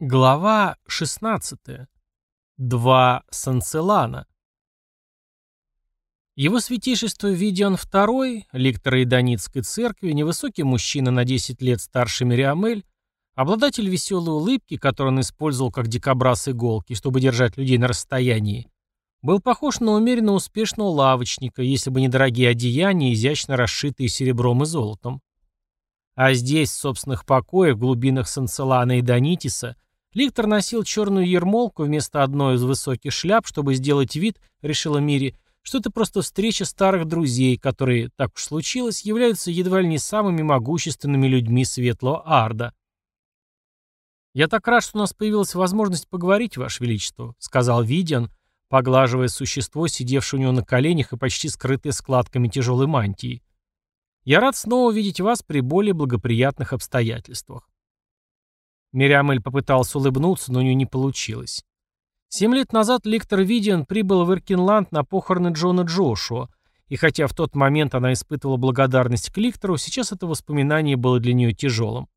Глава 16. Два Санцелана. Его святейшество Видиан II, лектор Иданитской церкви, невысокий мужчина на 10 лет старше Мириамель, обладатель веселой улыбки, которую он использовал как дикобраз иголки, чтобы держать людей на расстоянии, был похож на умеренно успешного лавочника, если бы не дорогие одеяния, изящно расшитые серебром и золотом. А здесь, в собственных покоях, в глубинах Санцелана и Донитиса, Ликтор носил черную ермолку вместо одной из высоких шляп, чтобы сделать вид, решила Мири, что это просто встреча старых друзей, которые, так уж случилось, являются едва ли не самыми могущественными людьми Светлого Арда. «Я так рад, что у нас появилась возможность поговорить, Ваше Величество», — сказал Видиан, поглаживая существо, сидевшее у него на коленях и почти скрытое складками тяжелой мантии. «Я рад снова видеть вас при более благоприятных обстоятельствах». Мириамель попыталась улыбнуться, но у нее не получилось. Семь лет назад Ликтор Видиан прибыл в Иркинланд на похороны Джона Джошуа, и хотя в тот момент она испытывала благодарность к Ликтору, сейчас это воспоминание было для нее тяжелым.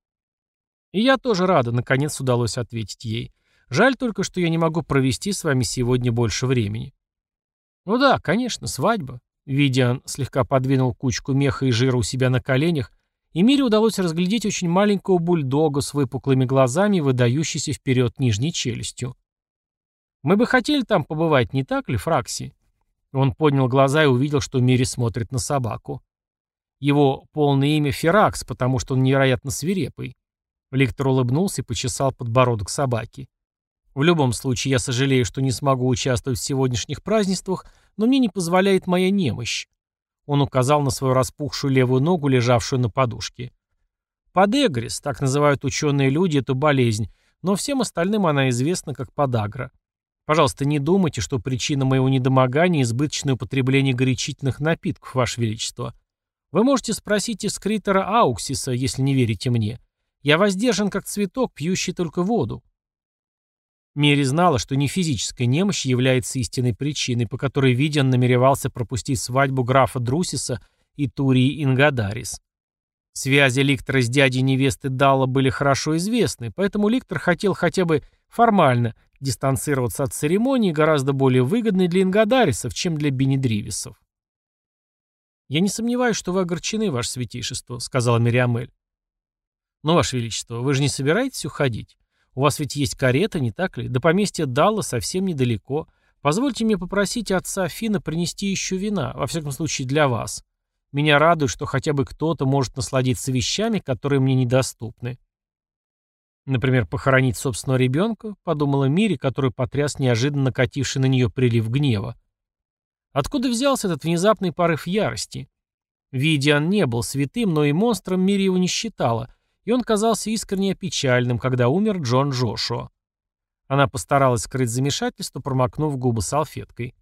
И я тоже рада, наконец удалось ответить ей. Жаль только, что я не могу провести с вами сегодня больше времени. Ну да, конечно, свадьба. Видиан слегка подвинул кучку меха и жира у себя на коленях и Мире удалось разглядеть очень маленького бульдога с выпуклыми глазами и выдающейся вперед нижней челюстью. «Мы бы хотели там побывать, не так ли, Фракси?» Он поднял глаза и увидел, что Мири смотрит на собаку. Его полное имя Феракс, потому что он невероятно свирепый. Ликтор улыбнулся и почесал подбородок собаки. «В любом случае, я сожалею, что не смогу участвовать в сегодняшних празднествах, но мне не позволяет моя немощь. Он указал на свою распухшую левую ногу, лежавшую на подушке. Подэгрис, так называют ученые люди эту болезнь, но всем остальным она известна как подагра. Пожалуйста, не думайте, что причина моего недомогания – избыточное употребление горячительных напитков, Ваше Величество. Вы можете спросить эскритора Ауксиса, если не верите мне. Я воздержан, как цветок, пьющий только воду. Мери знала, что не физическая немощь является истинной причиной, по которой Видиан намеревался пропустить свадьбу графа Друсиса и Турии Ингадарис. Связи Ликтора с дядей невесты Далла были хорошо известны, поэтому Ликтор хотел хотя бы формально дистанцироваться от церемонии, гораздо более выгодной для Ингадарисов, чем для Бенедривисов. «Я не сомневаюсь, что вы огорчены, ваше святейшество», — сказала Мириамель. «Но, ваше величество, вы же не собираетесь уходить? У вас ведь есть карета, не так ли? До поместья Далла совсем недалеко. Позвольте мне попросить отца Фина принести еще вина, во всяком случае для вас. Меня радует, что хотя бы кто-то может насладиться вещами, которые мне недоступны. Например, похоронить собственного ребенка, подумала Мири, который потряс неожиданно накативший на нее прилив гнева. Откуда взялся этот внезапный порыв ярости? Видиан не был святым, но и монстром Мири его не считала — и он казался искренне опечальным, когда умер Джон Джошуа. Она постаралась скрыть замешательство, промокнув губы салфеткой.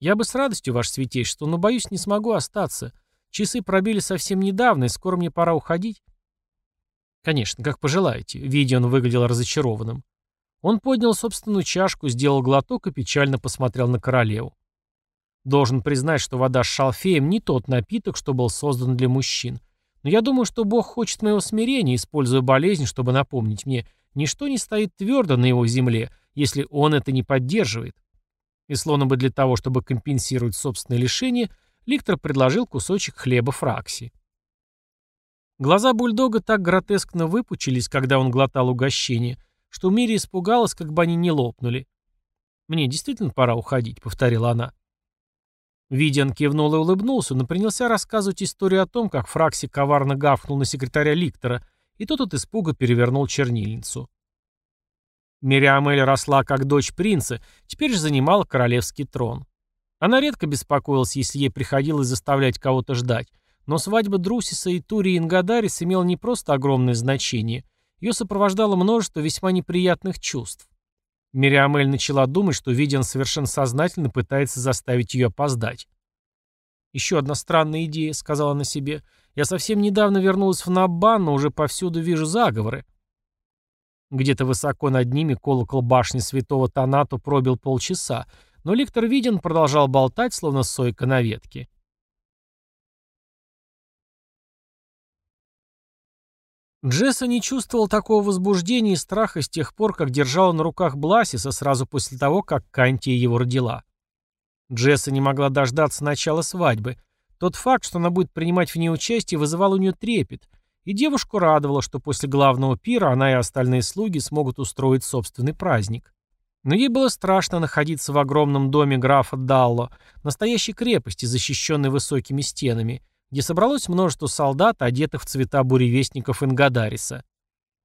«Я бы с радостью, ваше святейшество, но, боюсь, не смогу остаться. Часы пробили совсем недавно, и скоро мне пора уходить». «Конечно, как пожелаете», — видя он выглядел разочарованным. Он поднял собственную чашку, сделал глоток и печально посмотрел на королеву. Должен признать, что вода с шалфеем не тот напиток, что был создан для мужчин. Но я думаю, что Бог хочет моего смирения, используя болезнь, чтобы напомнить мне, ничто не стоит твердо на его земле, если он это не поддерживает. И словно бы для того, чтобы компенсировать собственное лишение, Ликтор предложил кусочек хлеба Фракси. Глаза бульдога так гротескно выпучились, когда он глотал угощение, что Мири испугалась, как бы они не лопнули. «Мне действительно пора уходить», — повторила она. Видиан кивнул и улыбнулся, но принялся рассказывать историю о том, как Фракси коварно гавкнул на секретаря Ликтора, и тот от испуга перевернул чернильницу. Мириамель росла как дочь принца, теперь же занимала королевский трон. Она редко беспокоилась, если ей приходилось заставлять кого-то ждать, но свадьба Друсиса и Тури Ингадарис имела не просто огромное значение, ее сопровождало множество весьма неприятных чувств. Мириамель начала думать, что Видиан совершенно сознательно пытается заставить ее опоздать. «Еще одна странная идея», — сказала она себе. «Я совсем недавно вернулась в Наббан, но уже повсюду вижу заговоры». Где-то высоко над ними колокол башни святого Танату пробил полчаса, но лектор Видин продолжал болтать, словно сойка на ветке. Джесса не чувствовал такого возбуждения и страха с тех пор, как держала на руках Бласиса сразу после того, как Кантия его родила. Джесса не могла дождаться начала свадьбы. Тот факт, что она будет принимать в ней участие, вызывал у нее трепет, и девушку радовало, что после главного пира она и остальные слуги смогут устроить собственный праздник. Но ей было страшно находиться в огромном доме графа Далло, настоящей крепости, защищенной высокими стенами, где собралось множество солдат, одетых в цвета буревестников Ингадариса.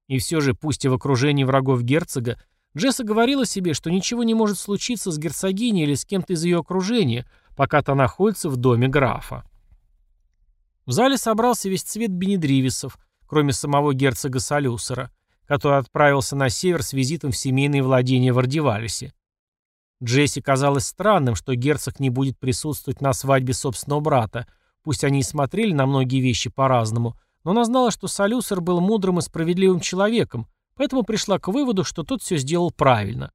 И все же, пусть и в окружении врагов герцога, Джесса говорила себе, что ничего не может случиться с герцогиней или с кем-то из ее окружения, пока та находится в доме графа. В зале собрался весь цвет Бенедривисов, кроме самого герцога Салюсера, который отправился на север с визитом в семейные владения в Ардивалисе. Джесси казалось странным, что герцог не будет присутствовать на свадьбе собственного брата, Пусть они и смотрели на многие вещи по-разному, но она знала, что Солюсер был мудрым и справедливым человеком, поэтому пришла к выводу, что тот все сделал правильно.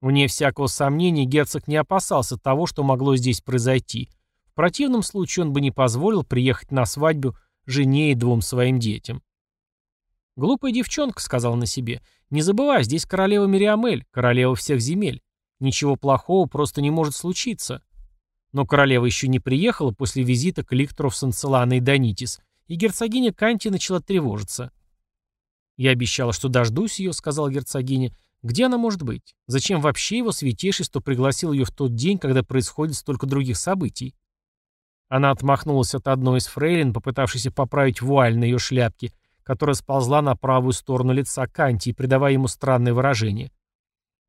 Вне всякого сомнения герцог не опасался того, что могло здесь произойти. В противном случае он бы не позволил приехать на свадьбу жене и двум своим детям. «Глупая девчонка», — сказала на себе, — «не забывай, здесь королева Мириамель, королева всех земель. Ничего плохого просто не может случиться. Но королева еще не приехала после визита к ликторов Санцелана и Донитис, и герцогиня Канти начала тревожиться. «Я обещала, что дождусь ее», — сказала герцогиня. «Где она может быть? Зачем вообще его святейшество пригласил ее в тот день, когда происходит столько других событий?» Она отмахнулась от одной из фрейлин, попытавшейся поправить вуаль на ее шляпке, которая сползла на правую сторону лица Канти, придавая ему странное выражение.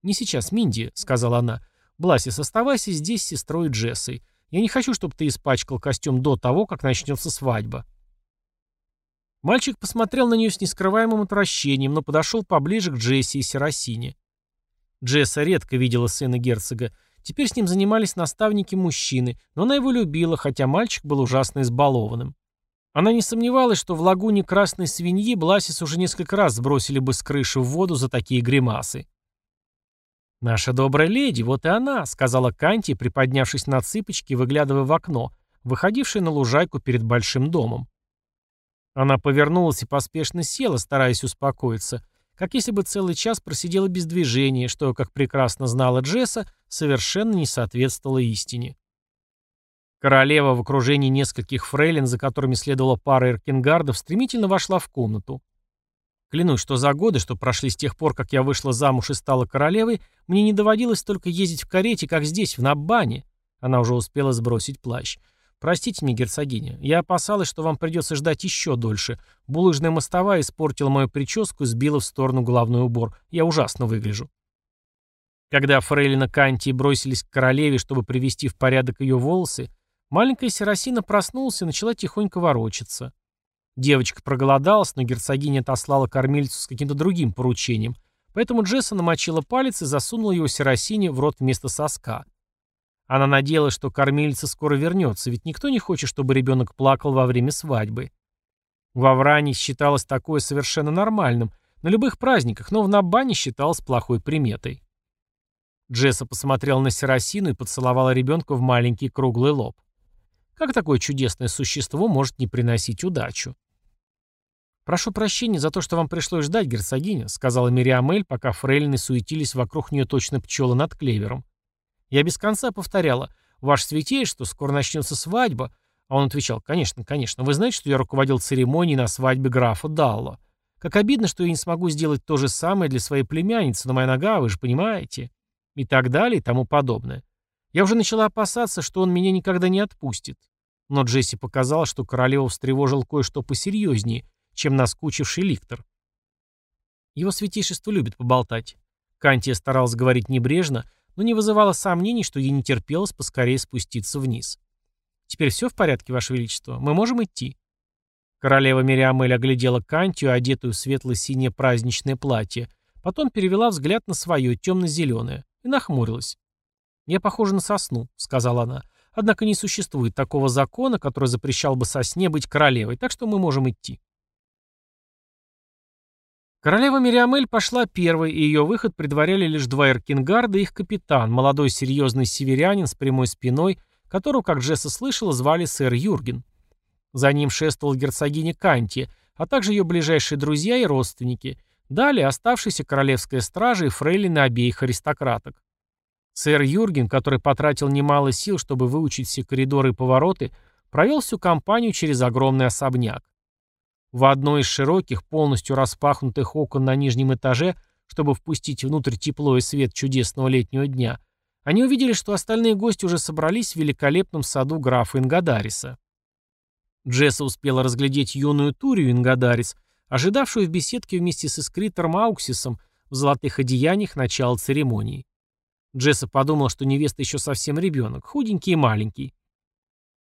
«Не сейчас, Минди», — сказала она. Бласис, оставайся здесь с сестрой Джессой. Я не хочу, чтобы ты испачкал костюм до того, как начнется свадьба». Мальчик посмотрел на нее с нескрываемым отвращением, но подошел поближе к Джесси и Серосине. Джесса редко видела сына герцога. Теперь с ним занимались наставники-мужчины, но она его любила, хотя мальчик был ужасно избалованным. Она не сомневалась, что в лагуне красной свиньи Бласис уже несколько раз сбросили бы с крыши в воду за такие гримасы. «Наша добрая леди, вот и она», — сказала Канти, приподнявшись на цыпочки, выглядывая в окно, выходившее на лужайку перед большим домом. Она повернулась и поспешно села, стараясь успокоиться, как если бы целый час просидела без движения, что, как прекрасно знала Джесса, совершенно не соответствовало истине. Королева в окружении нескольких фрейлин, за которыми следовала пара эркингардов, стремительно вошла в комнату. Клянусь, что за годы, что прошли с тех пор, как я вышла замуж и стала королевой, мне не доводилось только ездить в карете, как здесь, в Наббане. Она уже успела сбросить плащ. Простите мне, герцогиня, я опасалась, что вам придется ждать еще дольше. Булыжная мостовая испортила мою прическу и сбила в сторону головной убор. Я ужасно выгляжу. Когда Фрейлина Канти бросились к королеве, чтобы привести в порядок ее волосы, маленькая Серосина проснулась и начала тихонько ворочаться. Девочка проголодалась, но герцогиня отослала кормильцу с каким-то другим поручением, поэтому Джесса намочила палец и засунула его Серосине в рот вместо соска. Она надеялась, что кормильца скоро вернется, ведь никто не хочет, чтобы ребенок плакал во время свадьбы. В Авране считалось такое совершенно нормальным, на любых праздниках, но в Набане считалось плохой приметой. Джесса посмотрела на Серосину и поцеловала ребенка в маленький круглый лоб. Как такое чудесное существо может не приносить удачу? «Прошу прощения за то, что вам пришлось ждать, герцогиня», сказала Мириамель, пока фрейлины суетились вокруг нее точно пчелы над клевером. Я без конца повторяла «Ваше святейшество, скоро начнется свадьба», а он отвечал «Конечно, конечно, вы знаете, что я руководил церемонией на свадьбе графа Далло. Как обидно, что я не смогу сделать то же самое для своей племянницы, но моя нога, вы же понимаете». И так далее, и тому подобное. Я уже начала опасаться, что он меня никогда не отпустит. Но Джесси показал, что королева встревожил кое-что посерьезнее, чем наскучивший ликтор. Его святейшество любит поболтать. Кантия старалась говорить небрежно, но не вызывала сомнений, что ей не терпелось поскорее спуститься вниз. «Теперь все в порядке, Ваше Величество? Мы можем идти?» Королева Мириамель оглядела Кантию, одетую в светло-синее праздничное платье, потом перевела взгляд на свое, темно-зеленое, и нахмурилась. «Я похожа на сосну», — сказала она. «Однако не существует такого закона, который запрещал бы сосне быть королевой, так что мы можем идти». Королева Мириамель пошла первой, и ее выход предваряли лишь два эркингарда и их капитан, молодой серьезный северянин с прямой спиной, которого, как Джесса слышала, звали сэр Юрген. За ним шествовала герцогиня Канти, а также ее ближайшие друзья и родственники. Далее оставшаяся королевская стража и фрейлины обеих аристократок. Сэр Юрген, который потратил немало сил, чтобы выучить все коридоры и повороты, провел всю компанию через огромный особняк. В одной из широких, полностью распахнутых окон на нижнем этаже, чтобы впустить внутрь тепло и свет чудесного летнего дня, они увидели, что остальные гости уже собрались в великолепном саду графа Ингадариса. Джесса успела разглядеть юную Турию Ингадарис, ожидавшую в беседке вместе с эскритором Ауксисом в золотых одеяниях начала церемонии. Джесса подумала, что невеста еще совсем ребенок, худенький и маленький.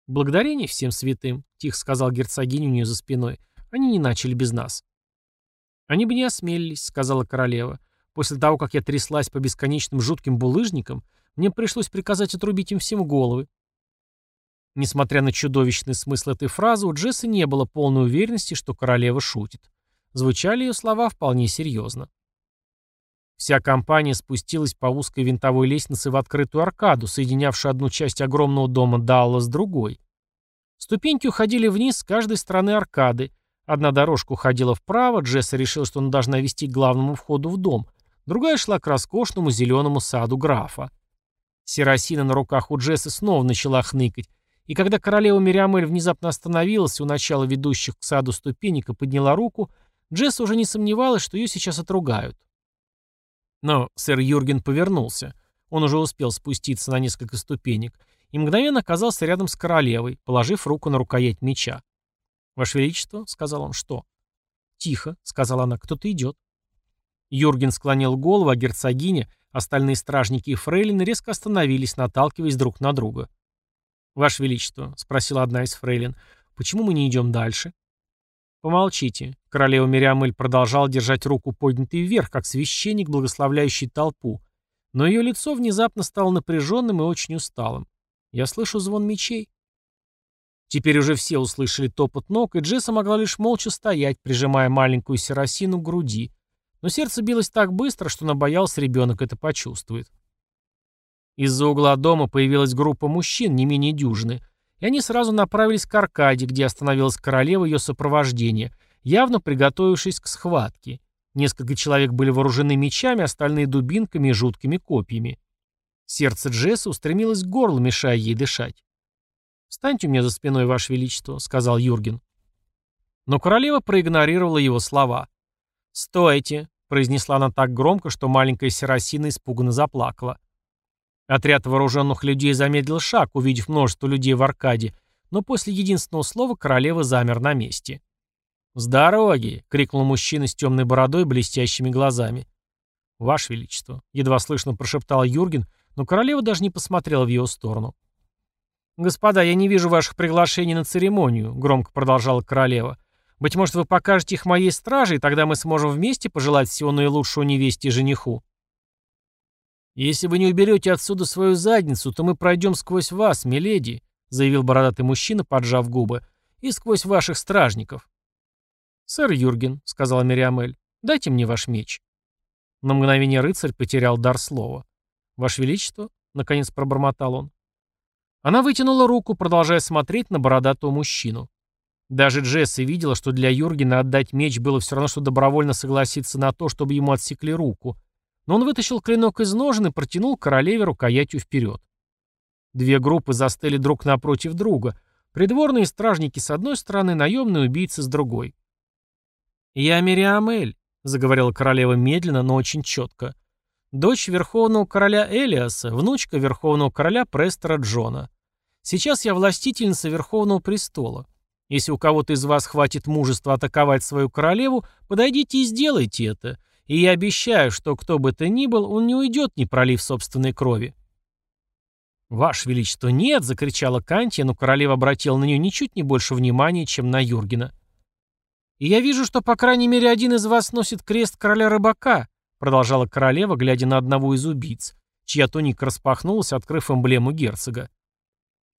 «Благодарение всем святым», — тихо сказал герцогиню у нее за спиной. «Они не начали без нас». «Они бы не осмелились», — сказала королева. «После того, как я тряслась по бесконечным жутким булыжникам, мне пришлось приказать отрубить им всем головы». Несмотря на чудовищный смысл этой фразы, у Джесса не было полной уверенности, что королева шутит. Звучали ее слова вполне серьезно. Вся компания спустилась по узкой винтовой лестнице в открытую аркаду, соединявшую одну часть огромного дома Далла с другой. Ступеньки уходили вниз с каждой стороны аркады. Одна дорожка уходила вправо, Джесса решил, что она должна вести к главному входу в дом, другая шла к роскошному зеленому саду графа. Серосина на руках у Джессы снова начала хныкать, и когда королева Мириамель внезапно остановилась у начала ведущих к саду ступенек и подняла руку, Джесса уже не сомневалась, что ее сейчас отругают. Но сэр Юрген повернулся. Он уже успел спуститься на несколько ступенек и мгновенно оказался рядом с королевой, положив руку на рукоять меча. «Ваше Величество», — сказал он, — «что?» «Тихо», — сказала она, — «кто-то идет». Юрген склонил голову, а герцогиня, остальные стражники и фрейлины резко остановились, наталкиваясь друг на друга. «Ваше Величество», — спросила одна из фрейлин, — «почему мы не идем дальше?» «Помолчите». Королева Мириамель продолжала держать руку поднятой вверх, как священник, благословляющий толпу. Но ее лицо внезапно стало напряженным и очень усталым. «Я слышу звон мечей». Теперь уже все услышали топот ног, и Джесса могла лишь молча стоять, прижимая маленькую серосину к груди. Но сердце билось так быстро, что она боялась, ребенок это почувствует. Из-за угла дома появилась группа мужчин, не менее дюжины, и они сразу направились к Аркаде, где остановилась королева ее сопровождения, явно приготовившись к схватке. Несколько человек были вооружены мечами, остальные дубинками и жуткими копьями. Сердце Джесса устремилось к горлу, мешая ей дышать. «Встаньте у меня за спиной, Ваше Величество», — сказал Юрген. Но королева проигнорировала его слова. «Стойте», — произнесла она так громко, что маленькая Серосина испуганно заплакала. Отряд вооруженных людей замедлил шаг, увидев множество людей в аркаде, но после единственного слова королева замер на месте. «С дороги!» — крикнул мужчина с темной бородой и блестящими глазами. «Ваше Величество!» — едва слышно прошептал Юрген, но королева даже не посмотрела в его сторону. «Господа, я не вижу ваших приглашений на церемонию», — громко продолжала королева. «Быть может, вы покажете их моей страже, и тогда мы сможем вместе пожелать всего наилучшего невесте и жениху». «Если вы не уберете отсюда свою задницу, то мы пройдем сквозь вас, миледи», заявил бородатый мужчина, поджав губы, «и сквозь ваших стражников». «Сэр Юрген», — сказала Мириамель, — «дайте мне ваш меч». На мгновение рыцарь потерял дар слова. «Ваше Величество», — наконец пробормотал он. Она вытянула руку, продолжая смотреть на бородатого мужчину. Даже Джесси видела, что для Юргена отдать меч было все равно, что добровольно согласиться на то, чтобы ему отсекли руку, но он вытащил клинок из ножен и протянул королеве рукоятью вперед. Две группы застыли друг напротив друга, придворные стражники с одной стороны, наемные убийцы с другой. «Я Мириамель», — заговорила королева медленно, но очень четко, «дочь верховного короля Элиаса, внучка верховного короля Престора Джона. Сейчас я властительница верховного престола. Если у кого-то из вас хватит мужества атаковать свою королеву, подойдите и сделайте это. И я обещаю, что кто бы то ни был, он не уйдет, не пролив собственной крови. «Ваше Величество, нет!» — закричала Кантия, но королева обратила на нее ничуть не больше внимания, чем на Юргена. «И я вижу, что, по крайней мере, один из вас носит крест короля рыбака», — продолжала королева, глядя на одного из убийц, чья туника распахнулась, открыв эмблему герцога.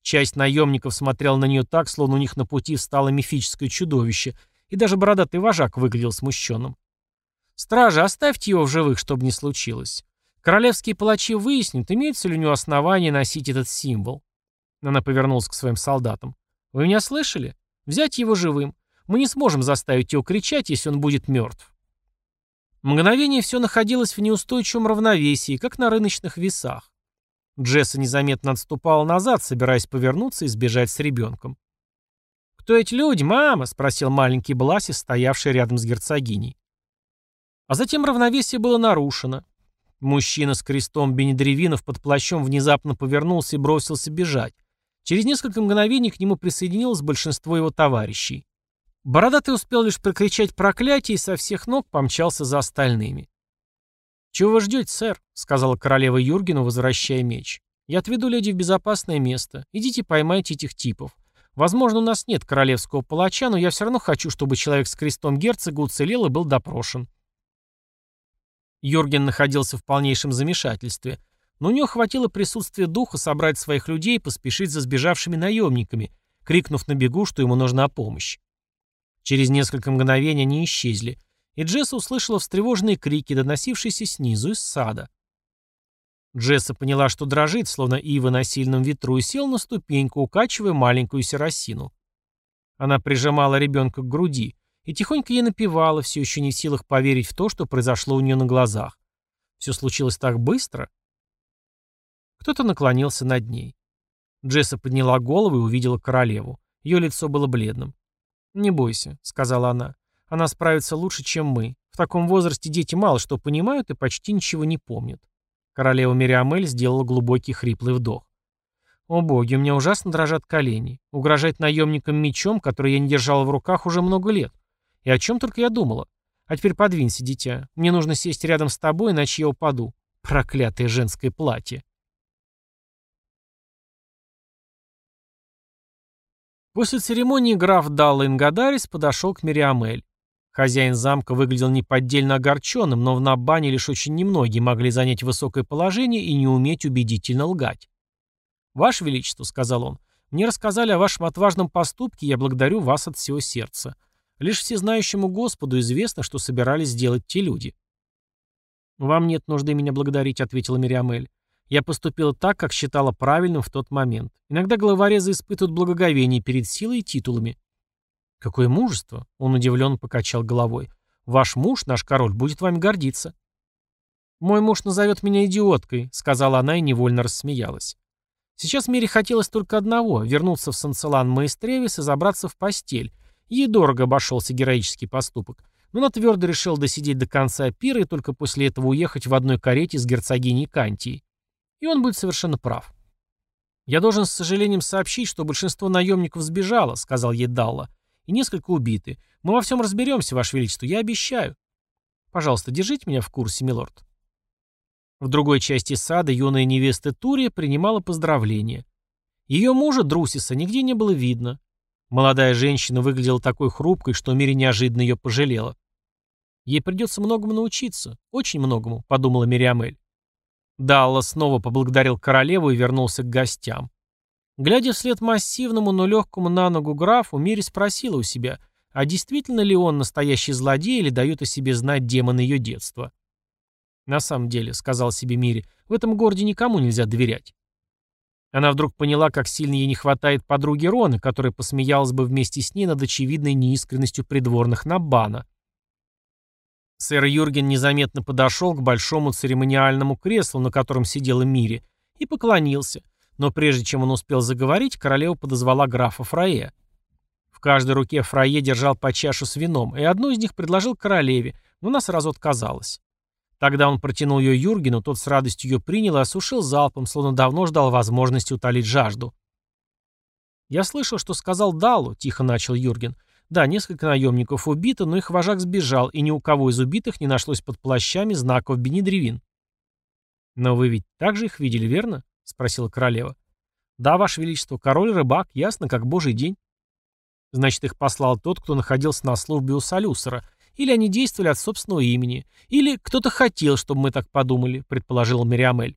Часть наемников смотрела на нее так, словно у них на пути встало мифическое чудовище, и даже бородатый вожак выглядел смущенным. Стража, оставьте его в живых, чтобы не случилось. Королевские палачи выяснят, имеется ли у него основание носить этот символ. Она повернулась к своим солдатам. Вы меня слышали? Взять его живым. Мы не сможем заставить его кричать, если он будет мертв. Мгновение все находилось в неустойчивом равновесии, как на рыночных весах. Джесса незаметно отступала назад, собираясь повернуться и сбежать с ребенком. «Кто эти люди, мама?» — спросил маленький Бласи, стоявший рядом с герцогиней. А затем равновесие было нарушено. Мужчина с крестом Бенедревинов под плащом внезапно повернулся и бросился бежать. Через несколько мгновений к нему присоединилось большинство его товарищей. Бородатый успел лишь прокричать проклятие и со всех ног помчался за остальными. «Чего вы ждете, сэр?» — сказала королева Юргену, возвращая меч. «Я отведу леди в безопасное место. Идите поймайте этих типов. Возможно, у нас нет королевского палача, но я все равно хочу, чтобы человек с крестом герцога уцелел и был допрошен». Юрген находился в полнейшем замешательстве, но у него хватило присутствия духа собрать своих людей и поспешить за сбежавшими наемниками, крикнув на бегу, что ему нужна помощь. Через несколько мгновений они исчезли, и Джесса услышала встревоженные крики, доносившиеся снизу из сада. Джесса поняла, что дрожит, словно ива на сильном ветру, и сел на ступеньку, укачивая маленькую серосину. Она прижимала ребенка к груди, и тихонько ей напевала, все еще не в силах поверить в то, что произошло у нее на глазах. Все случилось так быстро. Кто-то наклонился над ней. Джесса подняла голову и увидела королеву. Ее лицо было бледным. «Не бойся», — сказала она. «Она справится лучше, чем мы. В таком возрасте дети мало что понимают и почти ничего не помнят». Королева Мириамель сделала глубокий хриплый вдох. «О боги, у меня ужасно дрожат колени. Угрожать наемникам мечом, который я не держала в руках уже много лет. И о чем только я думала. А теперь подвинься, дитя. Мне нужно сесть рядом с тобой, иначе я упаду. Проклятое женское платье. После церемонии граф Далла Ингадарис подошел к Мириамель. Хозяин замка выглядел неподдельно огорченным, но в Набане лишь очень немногие могли занять высокое положение и не уметь убедительно лгать. «Ваше Величество», — сказал он, — «мне рассказали о вашем отважном поступке, я благодарю вас от всего сердца. Лишь всезнающему Господу известно, что собирались сделать те люди. «Вам нет нужды меня благодарить», — ответила Мириамель. «Я поступила так, как считала правильным в тот момент. Иногда главорезы испытывают благоговение перед силой и титулами». «Какое мужество!» — он удивленно покачал головой. «Ваш муж, наш король, будет вами гордиться». «Мой муж назовет меня идиоткой», — сказала она и невольно рассмеялась. Сейчас Мире хотелось только одного — вернуться в Санцелан Маэстревис и забраться в постель, Ей дорого обошелся героический поступок, но она твердо решил досидеть до конца пира и только после этого уехать в одной карете с герцогиней Кантией. И он будет совершенно прав. «Я должен с сожалением сообщить, что большинство наемников сбежало», — сказал ей Далла, — «и несколько убиты. Мы во всем разберемся, Ваше Величество, я обещаю». «Пожалуйста, держите меня в курсе, милорд». В другой части сада юная невеста Турия принимала поздравления. Ее мужа, Друсиса, нигде не было видно. Молодая женщина выглядела такой хрупкой, что Мири неожиданно ее пожалела. «Ей придется многому научиться, очень многому», — подумала Мириамель. Далла снова поблагодарил королеву и вернулся к гостям. Глядя вслед массивному, но легкому на ногу графу, Мири спросила у себя, а действительно ли он настоящий злодей или дает о себе знать демон ее детства. «На самом деле», — сказал себе Мири, — «в этом городе никому нельзя доверять. Она вдруг поняла, как сильно ей не хватает подруги Роны, которая посмеялась бы вместе с ней над очевидной неискренностью придворных Наббана. Сэр Юрген незаметно подошел к большому церемониальному креслу, на котором сидела Мири, и поклонился, но прежде чем он успел заговорить, королева подозвала графа Фрае. В каждой руке Фрае держал по чашу с вином, и одну из них предложил королеве, но она сразу отказалась. Тогда он протянул ее Юргену, тот с радостью ее принял и осушил залпом, словно давно ждал возможности утолить жажду. «Я слышал, что сказал Далу», — тихо начал Юрген. «Да, несколько наемников убито, но их вожак сбежал, и ни у кого из убитых не нашлось под плащами знаков Бенедревин». «Но вы ведь также их видели, верно?» — спросила королева. «Да, ваше величество, король рыбак, ясно, как божий день». «Значит, их послал тот, кто находился на службе у Салюсера, или они действовали от собственного имени. Или кто-то хотел, чтобы мы так подумали, предположила Мириамель.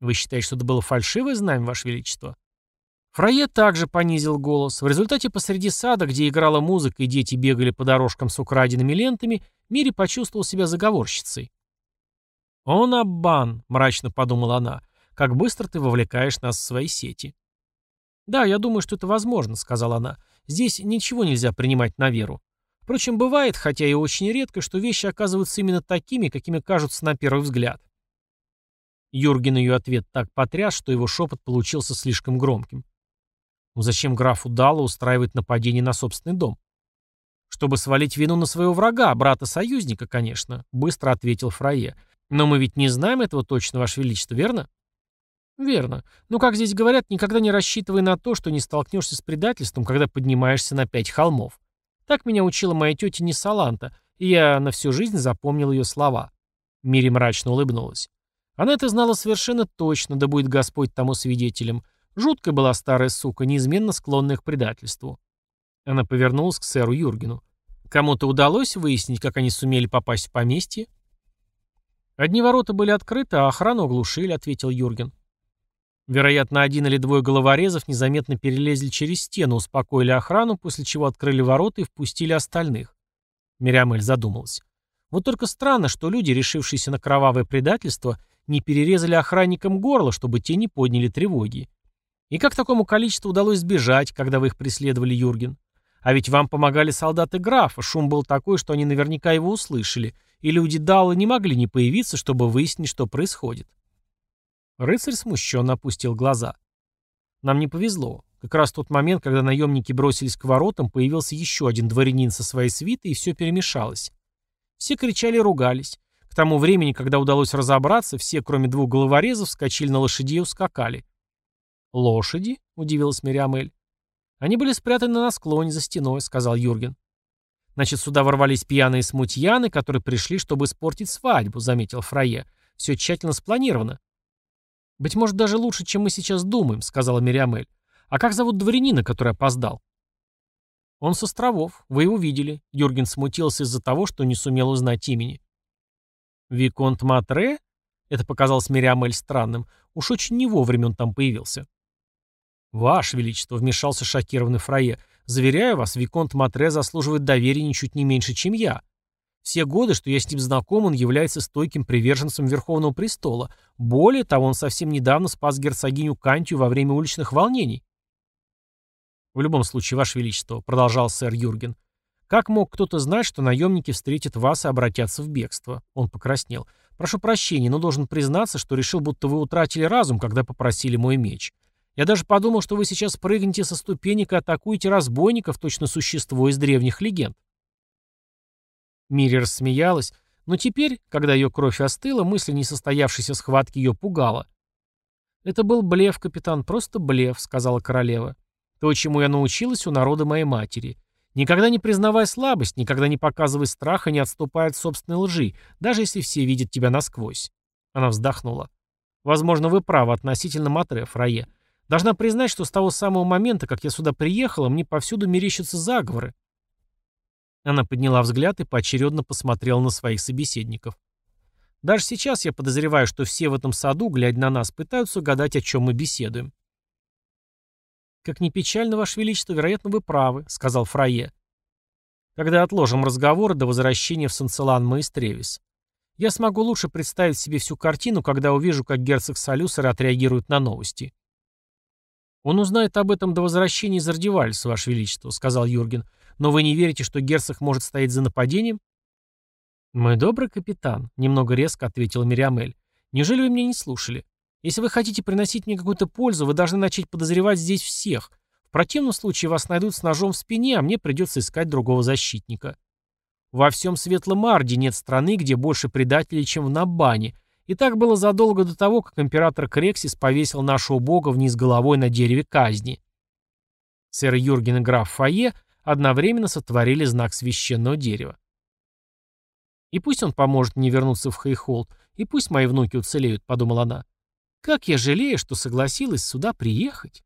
Вы считаете, что это было фальшивое знамя, Ваше Величество? Фрае также понизил голос. В результате посреди сада, где играла музыка и дети бегали по дорожкам с украденными лентами, Мири почувствовал себя заговорщицей. «Он обман», — мрачно подумала она, — «как быстро ты вовлекаешь нас в свои сети». «Да, я думаю, что это возможно», — сказала она. «Здесь ничего нельзя принимать на веру. Впрочем, бывает, хотя и очень редко, что вещи оказываются именно такими, какими кажутся на первый взгляд». Юрген ее ответ так потряс, что его шепот получился слишком громким. «Ну зачем графу Дала устраивать нападение на собственный дом?» «Чтобы свалить вину на своего врага, брата-союзника, конечно», — быстро ответил Фрае. «Но мы ведь не знаем этого точно, Ваше Величество, верно?» «Верно. Но, как здесь говорят, никогда не рассчитывай на то, что не столкнешься с предательством, когда поднимаешься на пять холмов. Так меня учила моя тетя Несаланта, и я на всю жизнь запомнил ее слова». Мири мрачно улыбнулась. Она это знала совершенно точно, да будет Господь тому свидетелем. Жуткая была старая сука, неизменно склонная к предательству. Она повернулась к сэру Юргену. «Кому-то удалось выяснить, как они сумели попасть в поместье?» «Одни ворота были открыты, а охрану оглушили», — ответил Юрген. Вероятно, один или двое головорезов незаметно перелезли через стену, успокоили охрану, после чего открыли ворота и впустили остальных. Мириамель задумалась. Вот только странно, что люди, решившиеся на кровавое предательство, не перерезали охранникам горло, чтобы те не подняли тревоги. И как такому количеству удалось сбежать, когда вы их преследовали, Юрген? А ведь вам помогали солдаты графа, шум был такой, что они наверняка его услышали, и люди Далла не могли не появиться, чтобы выяснить, что происходит. Рыцарь смущенно опустил глаза. Нам не повезло. Как раз в тот момент, когда наемники бросились к воротам, появился еще один дворянин со своей свитой, и все перемешалось. Все кричали и ругались. К тому времени, когда удалось разобраться, все, кроме двух головорезов, вскочили на лошадей и ускакали. «Лошади?» — удивилась Мириамель. «Они были спрятаны на склоне за стеной», — сказал Юрген. «Значит, сюда ворвались пьяные смутьяны, которые пришли, чтобы испортить свадьбу», — заметил Фрае. «Все тщательно спланировано». «Быть может, даже лучше, чем мы сейчас думаем», — сказала Мириамель. «А как зовут дворянина, который опоздал?» «Он с островов. Вы его видели». Юрген смутился из-за того, что не сумел узнать имени. «Виконт Матре?» Это показалось Мириамель странным. Уж очень не вовремя он там появился. «Ваше Величество», — вмешался шокированный Фрае, — «заверяю вас, Виконт Матре заслуживает доверия ничуть не меньше, чем я. Все годы, что я с ним знаком, он является стойким приверженцем Верховного Престола. Более того, он совсем недавно спас герцогиню Кантию во время уличных волнений». «В любом случае, Ваше Величество», — продолжал сэр Юрген, — «как мог кто-то знать, что наемники встретят вас и обратятся в бегство?» Он покраснел. «Прошу прощения, но должен признаться, что решил, будто вы утратили разум, когда попросили мой меч. Я даже подумал, что вы сейчас прыгнете со ступенек и атакуете разбойников, точно существо из древних легенд. Мири рассмеялась, но теперь, когда ее кровь остыла, мысль несостоявшейся схватки ее пугала. «Это был блеф, капитан, просто блеф», — сказала королева. «То, чему я научилась у народа моей матери. Никогда не признавай слабость, никогда не показывай страха, не отступай от собственной лжи, даже если все видят тебя насквозь». Она вздохнула. «Возможно, вы правы относительно Матре, Фрае. Должна признать, что с того самого момента, как я сюда приехала, мне повсюду мерещатся заговоры. Она подняла взгляд и поочередно посмотрела на своих собеседников. Даже сейчас я подозреваю, что все в этом саду, глядя на нас, пытаются угадать, о чем мы беседуем. «Как ни печально, Ваше Величество, вероятно, вы правы», — сказал Фрае. «Тогда отложим разговор до возвращения в Санцелан Маэстревис. Я смогу лучше представить себе всю картину, когда увижу, как герцог Салюсер отреагирует на новости. «Он узнает об этом до возвращения из Ардивальса, Ваше Величество», — сказал Юрген. «Но вы не верите, что герцог может стоять за нападением?» «Мой добрый капитан», — немного резко ответила Мириамель. «Неужели вы меня не слушали? Если вы хотите приносить мне какую-то пользу, вы должны начать подозревать здесь всех. В противном случае вас найдут с ножом в спине, а мне придется искать другого защитника. Во всем Светлом Арде нет страны, где больше предателей, чем в Набане, и так было задолго до того, как император Крексис повесил нашего бога вниз головой на дереве казни. Сэр Юрген и граф Фае одновременно сотворили знак священного дерева. «И пусть он поможет мне вернуться в Хейхолд, и пусть мои внуки уцелеют», — подумала она. «Как я жалею, что согласилась сюда приехать».